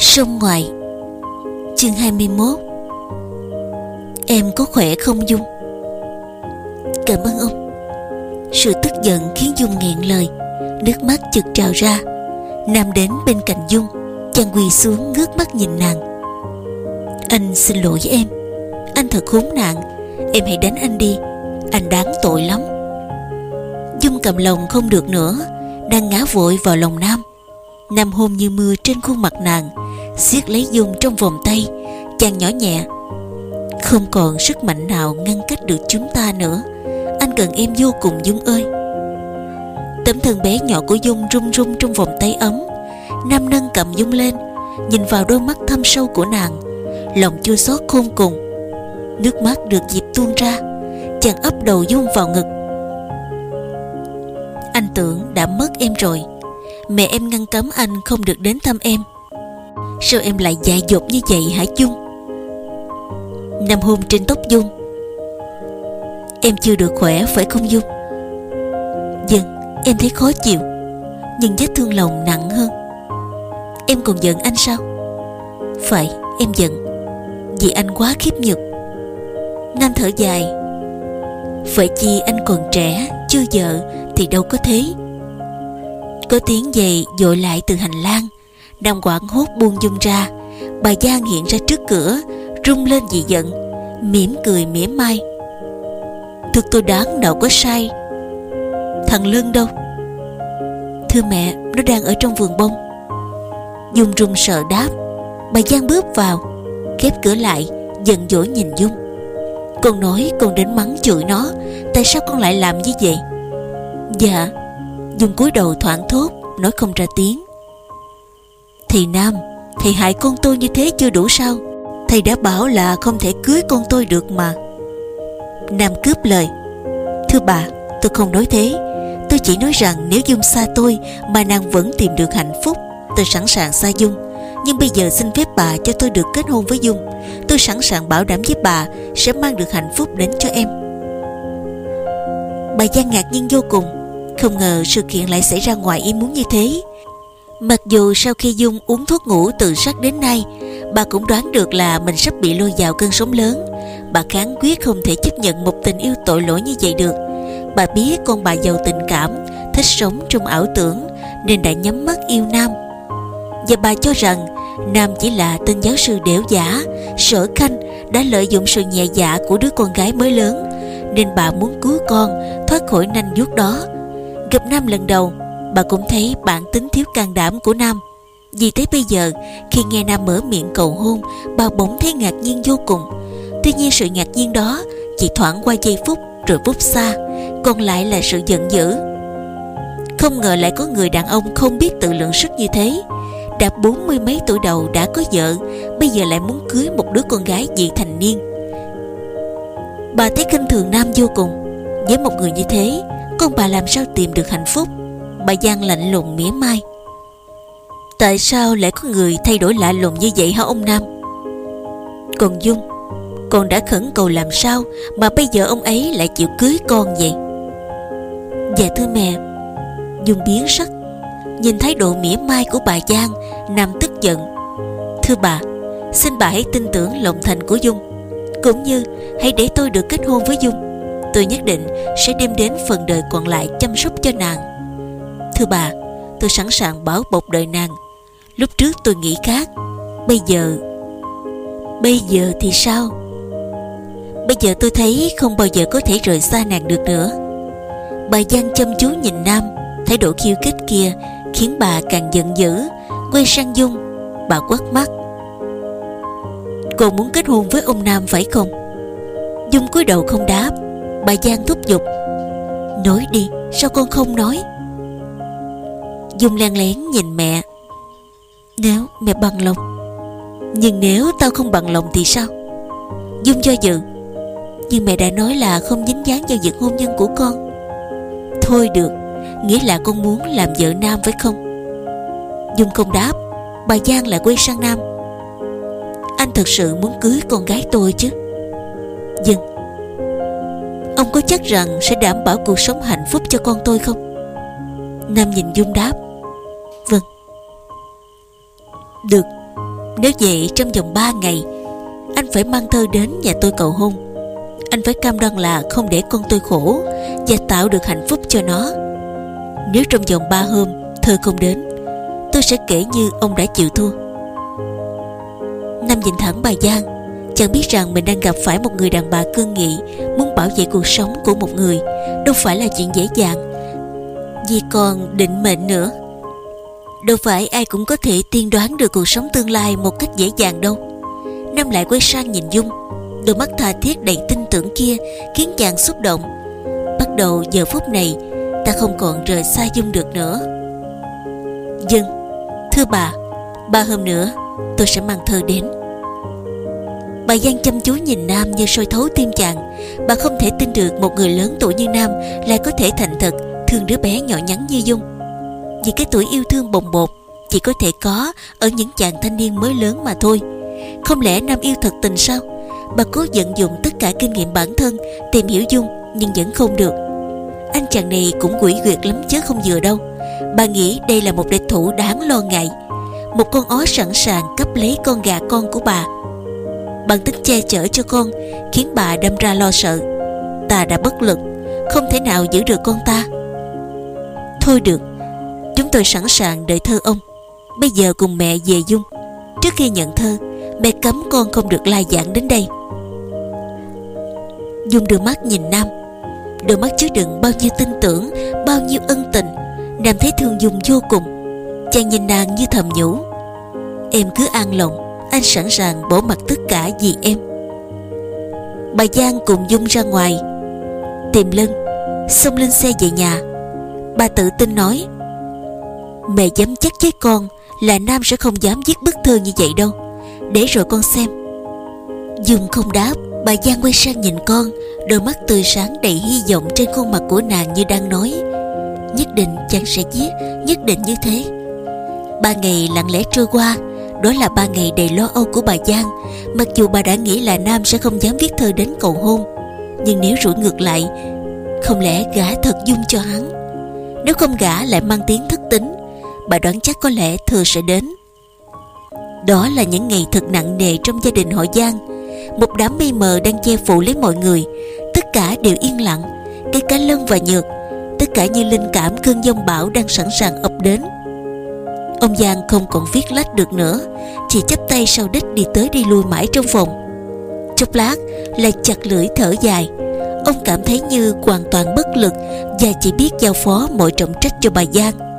Sông ngoài Chương 21 Em có khỏe không Dung? Cảm ơn ông. Sự tức giận khiến Dung nghẹn lời, Nước mắt chực trào ra. Nam đến bên cạnh Dung, Chàng quỳ xuống ngước mắt nhìn nàng. Anh xin lỗi với em, Anh thật khốn nạn, Em hãy đánh anh đi, Anh đáng tội lắm. Dung cầm lòng không được nữa, Đang ngã vội vào lòng Nam. Nam hôn như mưa trên khuôn mặt nàng siết lấy Dung trong vòng tay, chàng nhỏ nhẹ. Không còn sức mạnh nào ngăn cách được chúng ta nữa. Anh cần em vô cùng Dung ơi. Tấm thân bé nhỏ của Dung run run trong vòng tay ấm. Nam nâng cầm Dung lên, nhìn vào đôi mắt thâm sâu của nàng. Lòng chua xót khôn cùng. Nước mắt được dịp tuôn ra, chàng ấp đầu Dung vào ngực. Anh tưởng đã mất em rồi. Mẹ em ngăn cấm anh không được đến thăm em sao em lại dại dột như vậy hả Dung nằm hôn trên tóc Dung, em chưa được khỏe phải không Dung? Dần em thấy khó chịu, nhưng vết thương lòng nặng hơn. Em còn giận anh sao? Phải, em giận, vì anh quá khiếp nhược Nam thở dài Vậy chi anh còn trẻ, Chưa vợ thì đâu có thế. Có tiếng về dội lại từ hành lang Nam quảng hốt buông dung ra. Bà Giang hiện ra trước cửa, Rung lên vì giận, mỉm cười mỉa mai. Thực tôi đoán đâu có sai. Thằng Lân đâu? Thưa mẹ, Nó đang ở trong vườn bông. Dung run sợ đáp. Bà Giang bước vào, Khép cửa lại, Giận dỗi nhìn Dung. Con nói con đến mắng chửi nó, Tại sao con lại làm như vậy? Dạ Dung cúi đầu thoảng thốt, Nói không ra tiếng. Thầy Nam, Thầy hại con tôi như thế chưa đủ sao? Thầy đã bảo là không thể cưới con tôi được mà. Nam cướp lời. Thưa bà, tôi không nói thế. Tôi chỉ nói rằng nếu Dung xa tôi, Mà nàng vẫn tìm được hạnh phúc, Tôi sẵn sàng xa Dung. Nhưng bây giờ xin phép bà cho tôi được kết hôn với Dung. Tôi sẵn sàng bảo đảm với bà Sẽ mang được hạnh phúc đến cho em. Bà Giang ngạc nhiên vô cùng. Không ngờ sự kiện lại xảy ra ngoài ý muốn như thế. Mặc dù sau khi Dung uống thuốc ngủ từ sắc đến nay, Bà cũng đoán được là mình sắp bị lôi vào cơn sóng lớn. Bà kháng quyết không thể chấp nhận một tình yêu tội lỗi như vậy được. Bà biết con bà giàu tình cảm, Thích sống trong ảo tưởng, Nên đã nhắm mắt yêu Nam. Và bà cho rằng, Nam chỉ là tên giáo sư đẻo giả Sở khanh, đã lợi dụng sự nhẹ dạ của đứa con gái mới lớn, Nên bà muốn cứu con thoát khỏi nanh vuốt đó. Gặp Nam lần đầu Bà cũng thấy bản tính thiếu can đảm của Nam. Vì thế bây giờ, Khi nghe Nam mở miệng cầu hôn, Bà bỗng thấy ngạc nhiên vô cùng. Tuy nhiên sự ngạc nhiên đó Chỉ thoảng qua giây phút rồi vút xa, Còn lại là sự giận dữ. Không ngờ lại có người đàn ông Không biết tự lượng sức như thế. Đã bốn mươi mấy tuổi đầu đã có vợ, Bây giờ lại muốn cưới một đứa con gái vị thành niên. Bà thấy kinh thường Nam vô cùng. Với một người như thế, con bà làm sao tìm được hạnh phúc? Bà Giang lạnh lùng mỉa mai. Tại sao lại có người thay đổi lạ lùng như vậy hả ông Nam? Còn Dung, Con đã khẩn cầu làm sao Mà bây giờ ông ấy lại chịu cưới con vậy? Dạ thưa mẹ, Dung biến sắc, Nhìn thái độ mỉa mai của bà Giang, Nam tức giận. Thưa bà, Xin bà hãy tin tưởng lòng thành của Dung, Cũng như hãy để tôi được kết hôn với Dung. Tôi nhất định sẽ đem đến phần đời còn lại chăm sóc cho nàng. Thưa bà, Tôi sẵn sàng bảo bọc đời nàng. Lúc trước tôi nghĩ khác, Bây giờ Bây giờ thì sao? Bây giờ tôi thấy không bao giờ có thể rời xa nàng được nữa. Bà Giang chăm chú nhìn Nam, Thái độ khiêu khích kia Khiến bà càng giận dữ, Quay sang Dung, Bà quát mắt cô muốn kết hôn với ông Nam phải không? Dung cúi đầu không đáp, Bà Giang thúc giục. Nói đi, sao con không nói? Dung len lén nhìn mẹ. Nếu mẹ bằng lòng, Nhưng nếu tao không bằng lòng thì sao? Dung cho dự. Nhưng mẹ đã nói là không dính dáng vào việc hôn nhân của con. Thôi được, Nghĩa là con muốn làm vợ Nam phải không? Dung không đáp, Bà Giang lại quay sang Nam. Anh thật sự muốn cưới con gái tôi chứ? Dừng. Ông có chắc rằng sẽ đảm bảo cuộc sống hạnh phúc cho con tôi không? Nam nhìn Dung đáp. Được. Nếu vậy, trong vòng 3 ngày, Anh phải mang thơ đến nhà tôi cầu hôn. Anh phải cam đoan là không để con tôi khổ Và tạo được hạnh phúc cho nó. Nếu trong vòng 3 hôm Thơ không đến, Tôi sẽ kể như ông đã chịu thua. Nam nhìn thẳng, bà Giang, Chàng biết rằng mình đang gặp phải một người đàn bà cương nghị, Muốn bảo vệ cuộc sống của một người, Đâu phải là chuyện dễ dàng. Vì còn định mệnh nữa. Đâu phải ai cũng có thể tiên đoán được cuộc sống tương lai một cách dễ dàng đâu. Nam lại quay sang nhìn Dung. Đôi mắt tha thiết đầy tin tưởng kia Khiến chàng xúc động. Bắt đầu giờ phút này, Ta không còn rời xa Dung được nữa. Dân Thưa bà, Ba hôm nữa tôi sẽ mang thơ đến. Bà Giang chăm chú nhìn Nam như soi thấu tim chàng. Bà không thể tin được một người lớn tuổi như Nam Lại có thể thành thật Thương đứa bé nhỏ nhắn như Dung. Vì cái tuổi yêu thương bồng bột, Chỉ có thể có ở những chàng thanh niên mới lớn mà thôi. Không lẽ Nam yêu thật tình sao? Bà cố vận dụng tất cả kinh nghiệm bản thân, Tìm hiểu Dung Nhưng vẫn không được. Anh chàng này cũng quỷ quyệt lắm chứ không vừa đâu. Bà nghĩ đây là một địch thủ đáng lo ngại. Một con ó sẵn sàng cấp lấy con gà con của bà. Bằng tính che chở cho con, Khiến bà đâm ra lo sợ. Ta đã bất lực, Không thể nào giữ được con ta. Thôi được tôi sẵn sàng đợi thơ ông. Bây giờ cùng mẹ về Dung. Trước khi nhận thơ, Mẹ cấm con không được lai giảng đến đây. Dung đưa mắt nhìn Nam. Đôi mắt chứa đựng bao nhiêu tin tưởng, Bao nhiêu ân tình. Nam thấy thương Dung vô cùng. Chàng nhìn nàng như thầm nhủ. Em cứ an lòng, Anh sẵn sàng bỏ mặt tất cả vì em. Bà Giang cùng Dung ra ngoài. Tìm lưng Xông lên xe về nhà. Bà tự tin nói Mẹ dám chắc với con, Là Nam sẽ không dám viết bức thư như vậy đâu. Để rồi con xem. Dung không đáp, Bà Giang quay sang nhìn con, Đôi mắt tươi sáng đầy hy vọng trên khuôn mặt của nàng như đang nói. Nhất định chàng sẽ viết Nhất định như thế. Ba ngày lặng lẽ trôi qua, Đó là ba ngày đầy lo âu của bà Giang. Mặc dù bà đã nghĩ là Nam sẽ không dám viết thơ đến cầu hôn, Nhưng nếu rủi ngược lại, Không lẽ gã thật dung cho hắn? Nếu không gã lại mang tiếng thất tính Bà đoán chắc có lẽ thừa sẽ đến. Đó là những ngày thật nặng nề trong gia đình họ Giang. Một đám mây mờ đang che phủ lấy mọi người. Tất cả đều yên lặng Cái cá lân và nhược, tất cả như linh cảm cơn giông bão đang sẵn sàng ập đến. Ông giang không còn viết lách được nữa, chỉ chắp tay sau đích đi tới đi lui mãi trong phòng. Chốc lát lại chặt lưỡi thở dài. Ông cảm thấy như hoàn toàn bất lực và chỉ biết giao phó mọi trọng trách cho bà giang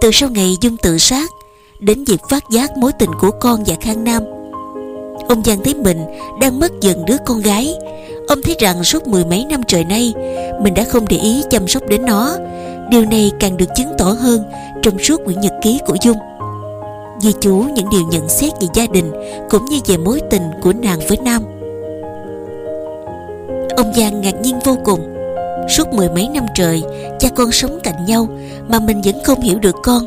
từ sau ngày dung tự sát, đến việc phát giác mối tình của con và khang nam, ông giang thấy mình đang mất dần đứa con gái. Ông thấy rằng suốt mười mấy năm trời nay, Mình đã không để ý chăm sóc đến nó. Điều này càng được chứng tỏ hơn Trong suốt quyển nhật ký của Dung. Ghi chú những điều nhận xét về gia đình Cũng như về mối tình của nàng với Nam. Ông Giang ngạc nhiên vô cùng. Suốt mười mấy năm trời, Cha con sống cạnh nhau Mà mình vẫn không hiểu được con.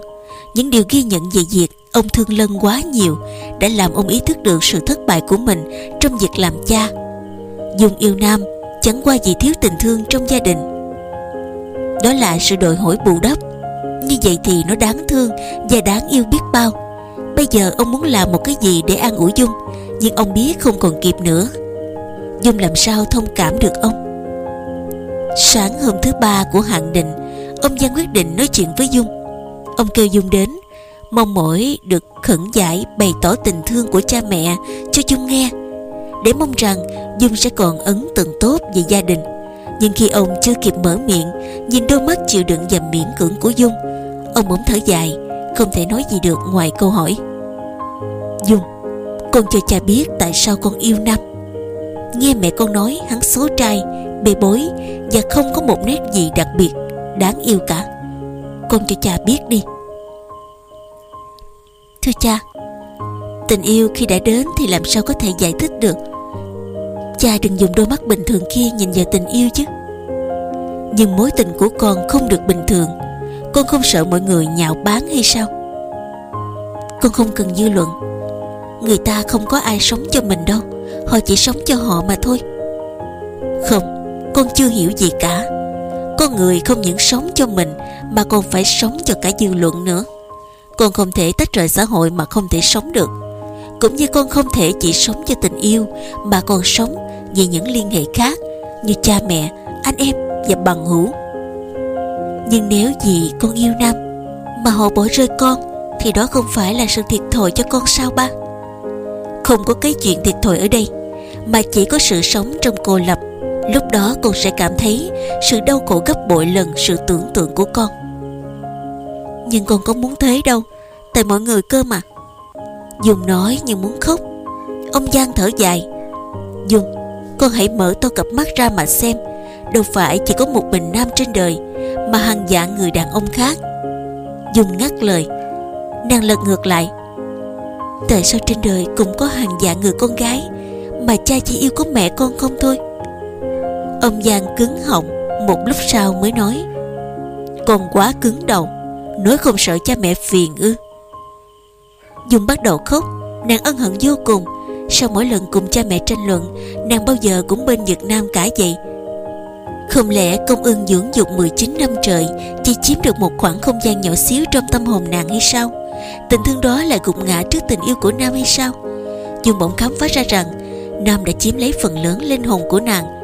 Những điều ghi nhận về việc Ông thương Lân quá nhiều Đã làm ông ý thức được sự thất bại của mình Trong việc làm cha. Dung yêu Nam, chẳng qua vì thiếu tình thương trong gia đình. Đó là sự đòi hỏi bù đắp. Như vậy thì nó đáng thương và đáng yêu biết bao. Bây giờ ông muốn làm một cái gì để an ủi Dung, Nhưng ông biết không còn kịp nữa. Dung làm sao thông cảm được ông? Sáng hôm thứ ba của hạn định Ông Giang quyết định nói chuyện với Dung. Ông kêu Dung đến, Mong mỏi được khẩn giải bày tỏ tình thương của cha mẹ cho Dung nghe, để mong rằng Dung sẽ còn ấn tượng tốt về gia đình. Nhưng khi ông chưa kịp mở miệng, Nhìn đôi mắt chịu đựng và miễn cưỡng của Dung, Ông bỗng thở dài, Không thể nói gì được ngoài câu hỏi. Dung, Con cho cha biết tại sao con yêu Nam. Nghe mẹ con nói hắn xấu trai Bê bối Và không có một nét gì đặc biệt Đáng yêu cả. Con cho cha biết đi. Thưa cha, Tình yêu khi đã đến thì làm sao có thể giải thích được? Cha đừng dùng đôi mắt bình thường kia nhìn vào tình yêu chứ. Nhưng mối tình của con không được bình thường. Con không sợ mọi người nhạo báng hay sao? Con không cần dư luận. Người ta không có ai sống cho mình đâu. Họ chỉ sống cho họ mà thôi. Không. Con chưa hiểu gì cả. Con người không những sống cho mình Mà còn phải sống cho cả dư luận nữa. Con không thể tách rời xã hội mà không thể sống được. Cũng như con không thể chỉ sống cho tình yêu Mà còn sống vì những liên hệ khác Như cha mẹ, anh em và bằng hữu. Nhưng nếu vì con yêu Nam Mà họ bỏ rơi con Thì đó không phải là sự thiệt thòi cho con sao ba? Không có cái chuyện thiệt thòi ở đây Mà chỉ có sự sống trong cô lập Lúc đó con sẽ cảm thấy Sự đau khổ gấp bội lần sự tưởng tượng của con. Nhưng con có muốn thế đâu, Tại mọi người cơ mà. Dung nói nhưng muốn khóc. Ông Giang thở dài. Dung Con hãy mở to cặp mắt ra mà xem, Đâu phải chỉ có một mình nam trên đời Mà hàng dạng người đàn ông khác. Dung ngắt lời. Nàng lật ngược lại. Tại sao trên đời cũng có hàng dạng người con gái Mà cha chỉ yêu có mẹ con không thôi? Ông Giang cứng họng Một lúc sau mới nói, Con quá cứng đầu, Nói không sợ cha mẹ phiền ư? Dung bắt đầu khóc, Nàng ân hận vô cùng. Sau mỗi lần cùng cha mẹ tranh luận, Nàng bao giờ cũng bên Việt Nam cả vậy. Không lẽ công ơn dưỡng dục 19 năm trời Chỉ chiếm được một khoảng không gian nhỏ xíu Trong tâm hồn nàng hay sao? Tình thương đó lại gục ngã trước tình yêu của Nam hay sao? Dung bỗng khám phá ra rằng, Nam đã chiếm lấy phần lớn linh hồn của nàng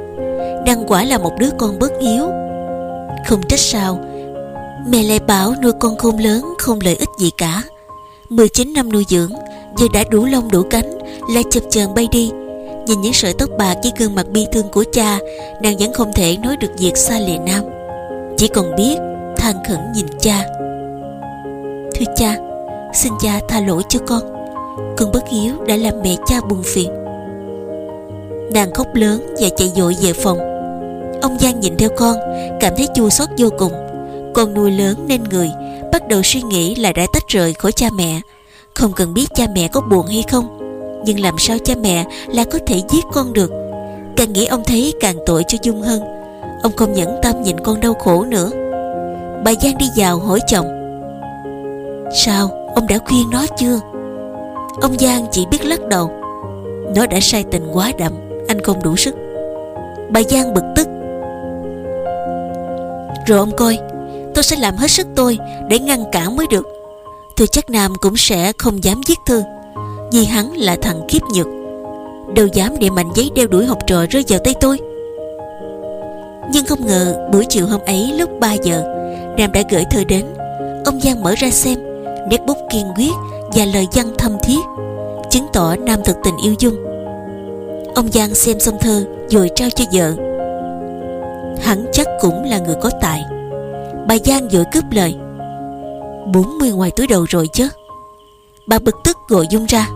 đang quả là một đứa con bất hiếu. Không trách sao, Mẹ lại bảo nuôi con không lớn, Không lợi ích gì cả. 19 năm nuôi dưỡng, Giờ đã đủ lông đủ cánh, Lại chập chờn bay đi. Nhìn những sợi tóc bạc với gương mặt bi thương của cha, Nàng vẫn không thể nói được việc xa lìa nam. Chỉ còn biết than khẩn nhìn cha. Thưa cha, Xin cha tha lỗi cho con. Con bất hiếu đã làm mẹ cha buồn phiền. Nàng khóc lớn và chạy dội về phòng. Ông Giang nhìn theo con, Cảm thấy chua xót vô cùng. Con nuôi lớn nên người, Bắt đầu suy nghĩ là đã tách rời khỏi cha mẹ. Không cần biết cha mẹ có buồn hay không, Nhưng làm sao cha mẹ là có thể giết con được? Càng nghĩ ông thấy càng tội cho Dung hơn Ông không nhẫn tâm nhìn con đau khổ nữa. Bà Giang đi vào hỏi chồng. Sao, ông đã khuyên nó chưa? Ông Giang chỉ biết lắc đầu. Nó đã sai tình quá đậm anh không đủ sức. Bà Giang bực tức. Rồi ông coi, Tôi sẽ làm hết sức tôi Để ngăn cản mới được. Tôi chắc Nam cũng sẽ không dám giết Thư, Vì hắn là thằng kiếp nhược. Đâu dám để mảnh giấy đeo đuổi học trò rơi vào tay tôi. Nhưng không ngờ buổi chiều hôm ấy lúc 3 giờ, Nam đã gửi thư đến. Ông Giang mở ra xem, Nét bút kiên quyết và lời văn thâm thiết, Chứng tỏ Nam thực tình yêu Dung. Ông Giang xem xong thơ Rồi trao cho vợ. Hắn chắc cũng là người có tài. Bà Giang vội cướp lời. 40 ngoài túi đầu rồi chứ. Bà bực tức gọi Dung ra.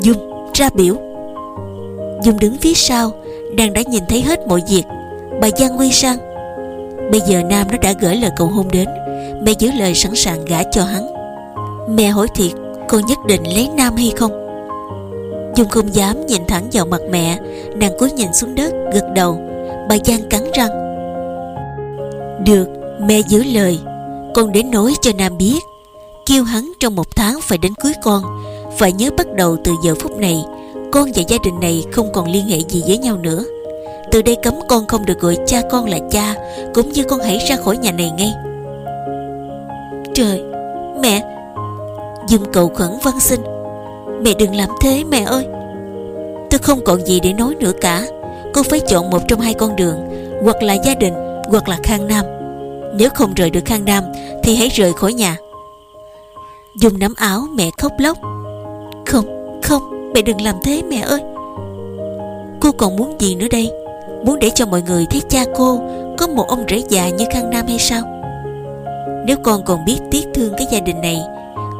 Dung, ra biểu. Dung đứng phía sau, Đang đã nhìn thấy hết mọi việc. Bà Giang quy sang. Bây giờ Nam nó đã gửi lời cầu hôn đến. Mẹ giữ lời sẵn sàng gả cho hắn. Mẹ hỏi thiệt, Con nhất định lấy Nam hay không? Dung không dám nhìn thẳng vào mặt mẹ, Nàng cúi nhìn xuống đất, gật đầu. Bà Giang cắn răng. Được, mẹ giữ lời. Con đến nói cho Nam biết. Kêu hắn trong một tháng phải đến cưới con. Phải nhớ bắt đầu từ giờ phút này, Con và gia đình này không còn liên hệ gì với nhau nữa. Từ đây cấm con không được gọi cha con là cha, Cũng như con hãy ra khỏi nhà này ngay. Trời, Mẹ. Dung cầu khẩn văn sinh. Mẹ đừng làm thế mẹ ơi. Tôi không còn gì để nói nữa cả. Con phải chọn một trong hai con đường Hoặc là gia đình Hoặc là Khang Nam. Nếu không rời được Khang Nam Thì hãy rời khỏi nhà. Dùng nắm áo mẹ khóc lóc. Không, không Mẹ đừng làm thế mẹ ơi. Cô còn muốn gì nữa đây? Muốn để cho mọi người thấy cha cô Có một ông rể già như Khang Nam hay sao? Nếu con còn biết tiếc thương cái gia đình này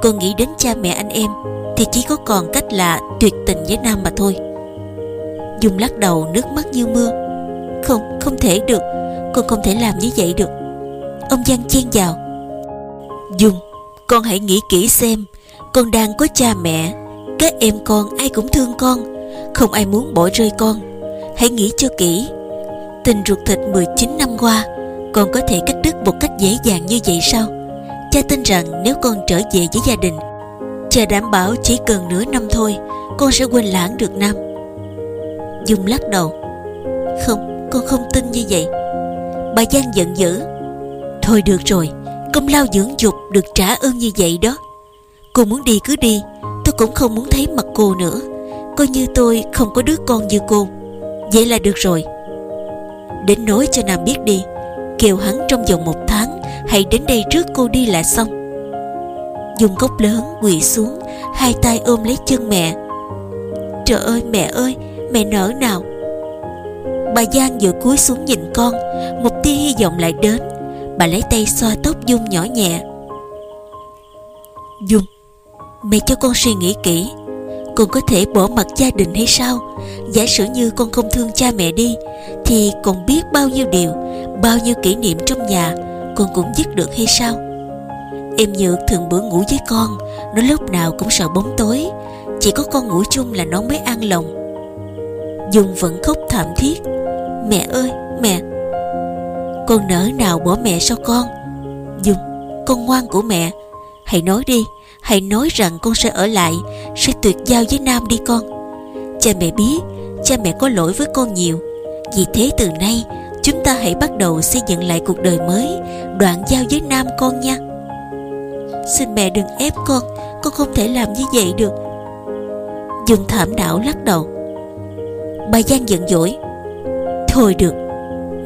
Con nghĩ đến cha mẹ anh em thì chỉ có còn cách là tuyệt tình với Nam mà thôi. Dung lắc đầu nước mắt như mưa. Không, không thể được. Con không thể làm như vậy được. Ông Giang chen vào. Dung Con hãy nghĩ kỹ xem. Con đang có cha mẹ. Các em con ai cũng thương con. Không ai muốn bỏ rơi con. Hãy nghĩ cho kỹ. Tình ruột thịt 19 năm qua Con có thể cắt đứt một cách dễ dàng như vậy sao? Cha tin rằng nếu con trở về với gia đình Cha đảm bảo chỉ cần nửa năm thôi Con sẽ quên lãng được Nam. Dung lắc đầu. Không, con không tin như vậy. Bà Giang giận dữ. Thôi được rồi Công lao dưỡng dục được trả ơn như vậy đó. Cô muốn đi cứ đi Tôi cũng không muốn thấy mặt cô nữa. Coi như tôi không có đứa con như cô. Vậy là được rồi. Đến nói cho Nam biết đi Kêu hắn trong vòng một tháng Hãy đến đây trước cô đi là xong. Dùng cốc lớn quỳ xuống, Hai tay ôm lấy chân mẹ. Trời ơi, mẹ ơi, Mẹ nở nào? Bà Giang vừa cúi xuống nhìn con, Một tia hy vọng lại đến. Bà lấy tay xoa tóc Dung nhỏ nhẹ. Dung, Mẹ cho con suy nghĩ kỹ. Con có thể bỏ mặt gia đình hay sao? Giả sử như con không thương cha mẹ đi, Thì còn biết bao nhiêu điều, Bao nhiêu kỷ niệm trong nhà, Con cũng dứt được hay sao? Em Nhược thường bữa ngủ với con, Nó lúc nào cũng sợ bóng tối. Chỉ có con ngủ chung là nó mới an lòng. Dung vẫn khóc thảm thiết. Mẹ ơi, mẹ! Con nỡ nào bỏ mẹ sao con? Dung, con ngoan của mẹ. Hãy nói đi, Hãy nói rằng con sẽ ở lại, Sẽ tuyệt giao với Nam đi con. Cha mẹ biết, Cha mẹ có lỗi với con nhiều. Vì thế từ nay, Chúng ta hãy bắt đầu xây dựng lại cuộc đời mới, Đoạn giao với Nam con nha. Xin mẹ đừng ép con Con không thể làm như vậy được. Dung thảm đảo lắc đầu. Bà Giang giận dỗi. Thôi được,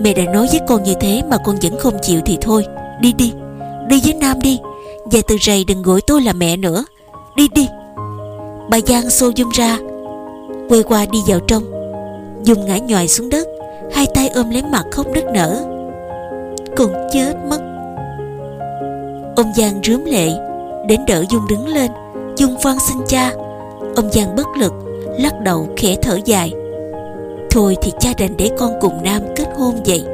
Mẹ đã nói với con như thế mà con vẫn không chịu thì thôi. Đi đi Đi với Nam đi. Và từ rầy đừng gọi tôi là mẹ nữa. Đi đi. Bà Giang xô Dung ra, Quay qua đi vào trong. Dung ngã nhòi xuống đất, Hai tay ôm lấy mặt khóc nức nở. Con chết mất. Ông Giang rướm lệ, Đến đỡ Dung đứng lên. Dung van xin cha. Ông Giang bất lực, Lắc đầu khẽ thở dài. Thôi thì cha đành để con cùng Nam kết hôn vậy.